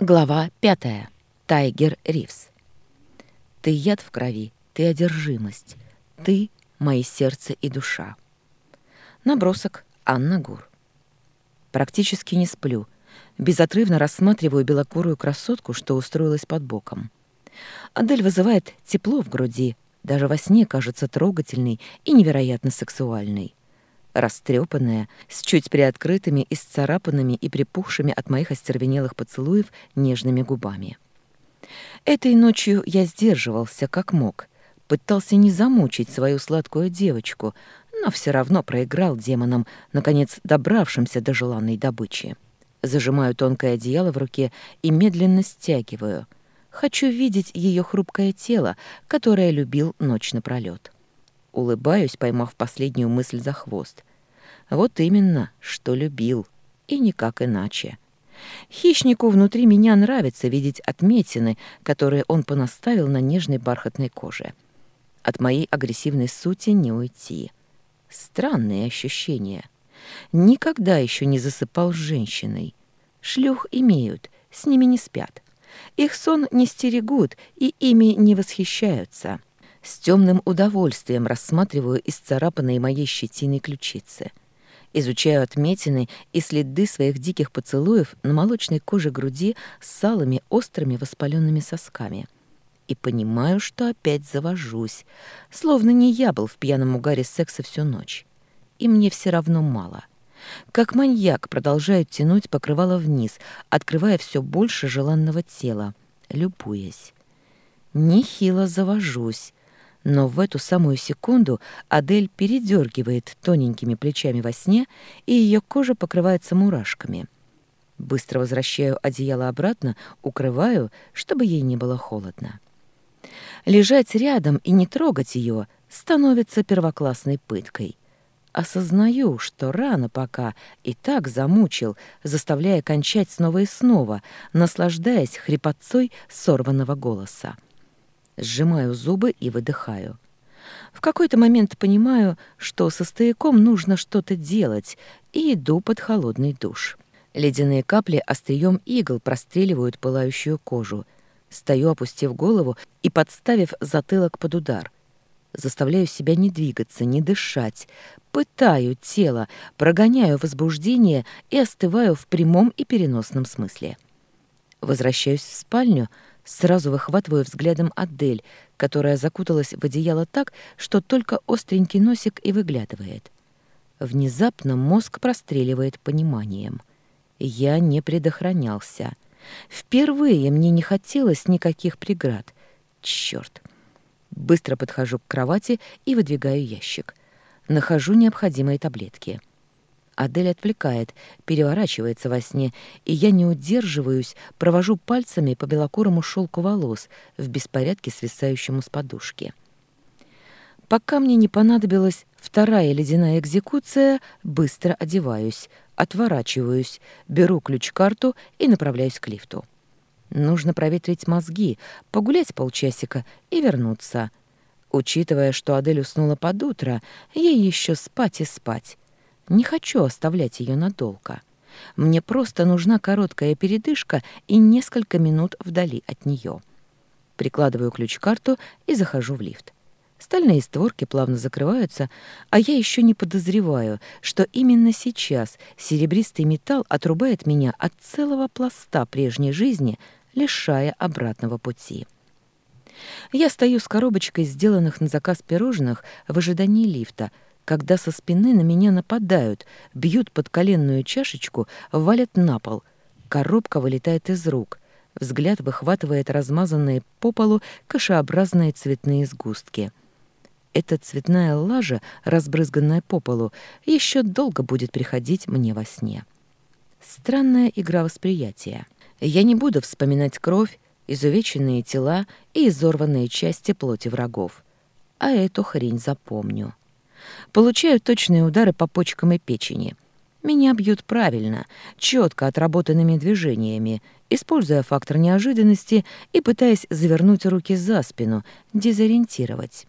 Глава пятая. Тайгер Ривз. Ты яд в крови, ты одержимость. Ты — мои сердце и душа. Набросок Анна Гур. Практически не сплю. Безотрывно рассматриваю белокурую красотку, что устроилась под боком. Адель вызывает тепло в груди, даже во сне кажется трогательной и невероятно сексуальной растрепанная, с чуть приоткрытыми и сцарапанными и припухшими от моих остервенелых поцелуев нежными губами. Этой ночью я сдерживался как мог, пытался не замучить свою сладкую девочку, но все равно проиграл демонам, наконец добравшимся до желанной добычи. Зажимаю тонкое одеяло в руке и медленно стягиваю. Хочу видеть ее хрупкое тело, которое любил ночь напролёт. Улыбаюсь, поймав последнюю мысль за хвост. Вот именно, что любил. И никак иначе. Хищнику внутри меня нравится видеть отметины, которые он понаставил на нежной бархатной коже. От моей агрессивной сути не уйти. Странные ощущения. Никогда еще не засыпал с женщиной. Шлюх имеют, с ними не спят. Их сон не стерегут и ими не восхищаются. С темным удовольствием рассматриваю исцарапанные моей щетиной ключицы. Изучаю отметины и следы своих диких поцелуев на молочной коже груди с салыми острыми воспаленными сосками. И понимаю, что опять завожусь, словно не я был в пьяном угаре секса всю ночь. И мне все равно мало. Как маньяк продолжает тянуть покрывало вниз, открывая все больше желанного тела, любуясь. Нехило завожусь, но в эту самую секунду Адель передергивает тоненькими плечами во сне, и ее кожа покрывается мурашками. Быстро возвращаю одеяло обратно, укрываю, чтобы ей не было холодно. Лежать рядом и не трогать ее становится первоклассной пыткой. Осознаю, что рано пока и так замучил, заставляя кончать снова и снова, наслаждаясь хрипотцой сорванного голоса. Сжимаю зубы и выдыхаю. В какой-то момент понимаю, что со стояком нужно что-то делать, и иду под холодный душ. Ледяные капли острием игл простреливают пылающую кожу. Стою, опустив голову и подставив затылок под удар. Заставляю себя не двигаться, не дышать. Пытаю тело, прогоняю возбуждение и остываю в прямом и переносном смысле. Возвращаюсь в спальню — Сразу выхватываю взглядом Адель, которая закуталась в одеяло так, что только остренький носик и выглядывает. Внезапно мозг простреливает пониманием. Я не предохранялся. Впервые мне не хотелось никаких преград. Чёрт! Быстро подхожу к кровати и выдвигаю ящик. Нахожу необходимые таблетки — Адель отвлекает, переворачивается во сне, и я не удерживаюсь, провожу пальцами по белокурому шелку волос в беспорядке свисающему с подушки. Пока мне не понадобилась вторая ледяная экзекуция, быстро одеваюсь, отворачиваюсь, беру ключ-карту и направляюсь к лифту. Нужно проветрить мозги, погулять полчасика и вернуться. Учитывая, что Адель уснула под утро, ей еще спать и спать. Не хочу оставлять ее надолго. Мне просто нужна короткая передышка и несколько минут вдали от нее. Прикладываю ключ-карту и захожу в лифт. Стальные створки плавно закрываются, а я еще не подозреваю, что именно сейчас серебристый металл отрубает меня от целого пласта прежней жизни, лишая обратного пути. Я стою с коробочкой сделанных на заказ пирожных в ожидании лифта — когда со спины на меня нападают, бьют под коленную чашечку, валят на пол. Коробка вылетает из рук. Взгляд выхватывает размазанные по полу кашеобразные цветные сгустки. Эта цветная лажа, разбрызганная по полу, еще долго будет приходить мне во сне. Странная игра восприятия. Я не буду вспоминать кровь, изувеченные тела и изорванные части плоти врагов. А эту хрень запомню. Получаю точные удары по почкам и печени. Меня бьют правильно, четко отработанными движениями, используя фактор неожиданности и пытаясь завернуть руки за спину, дезориентировать.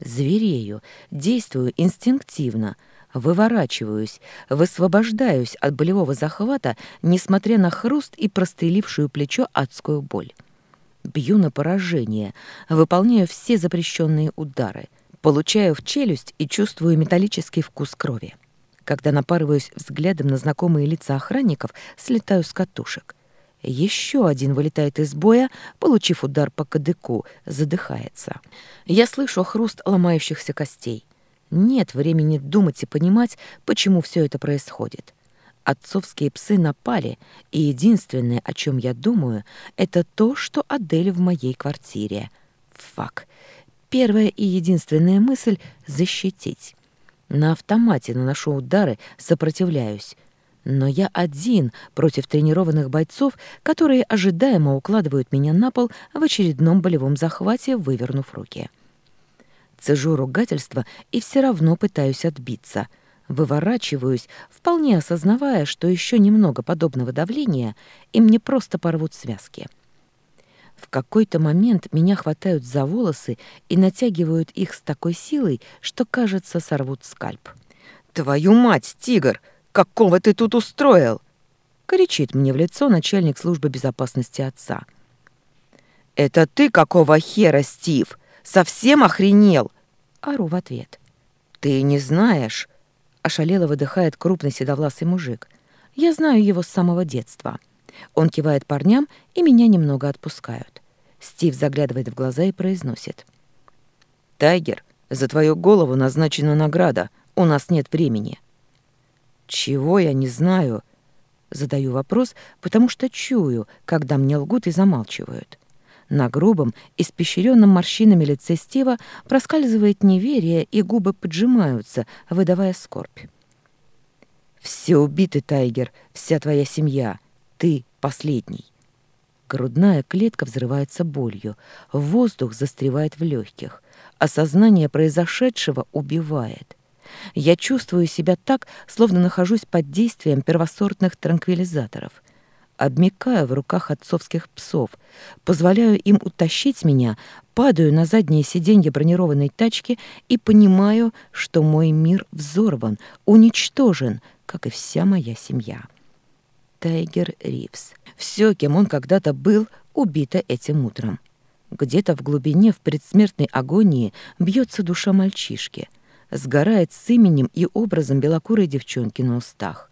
Зверею, действую инстинктивно, Выворачиваюсь, высвобождаюсь от болевого захвата, несмотря на хруст и прострелившую плечо адскую боль. Бью на поражение, выполняю все запрещенные удары, получаю в челюсть и чувствую металлический вкус крови. Когда напарываюсь взглядом на знакомые лица охранников, слетаю с катушек. Еще один вылетает из боя, получив удар по кадыку, задыхается. Я слышу хруст ломающихся костей. Нет времени думать и понимать, почему все это происходит. Отцовские псы напали, и единственное, о чем я думаю, это то, что Адель в моей квартире. Фак. Первая и единственная мысль — защитить. На автомате наношу удары, сопротивляюсь. Но я один против тренированных бойцов, которые ожидаемо укладывают меня на пол в очередном болевом захвате, вывернув руки. Цежу ругательство и все равно пытаюсь отбиться. Выворачиваюсь, вполне осознавая, что еще немного подобного давления, и мне просто порвут связки. В какой-то момент меня хватают за волосы и натягивают их с такой силой, что, кажется, сорвут скальп. «Твою мать, тигр! Какого ты тут устроил?» — кричит мне в лицо начальник службы безопасности отца. «Это ты какого хера, Стив? Совсем охренел?» — ору в ответ. «Ты не знаешь?» — ошалело выдыхает крупный седовласый мужик. «Я знаю его с самого детства». Он кивает парням, и меня немного отпускают. Стив заглядывает в глаза и произносит. «Тайгер, за твою голову назначена награда. У нас нет времени». «Чего я не знаю?» Задаю вопрос, потому что чую, когда мне лгут и замалчивают. На грубом, испещренном морщинами лице Стива проскальзывает неверие, и губы поджимаются, выдавая скорбь. «Все убиты, Тайгер, вся твоя семья. Ты последний». Грудная клетка взрывается болью, воздух застревает в легких, осознание произошедшего убивает — я чувствую себя так, словно нахожусь под действием первосортных транквилизаторов. Обмикаю в руках отцовских псов, позволяю им утащить меня, падаю на заднее сиденье бронированной тачки и понимаю, что мой мир взорван, уничтожен, как и вся моя семья. Тайгер Ривз. Все, кем он когда-то был, убито этим утром. Где-то в глубине, в предсмертной агонии, бьется душа мальчишки — сгорает с именем и образом белокурой девчонки на устах.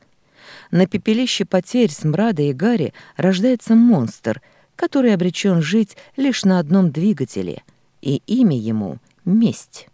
На пепелище потерь смрада и гари рождается монстр, который обречен жить лишь на одном двигателе, и имя ему — месть.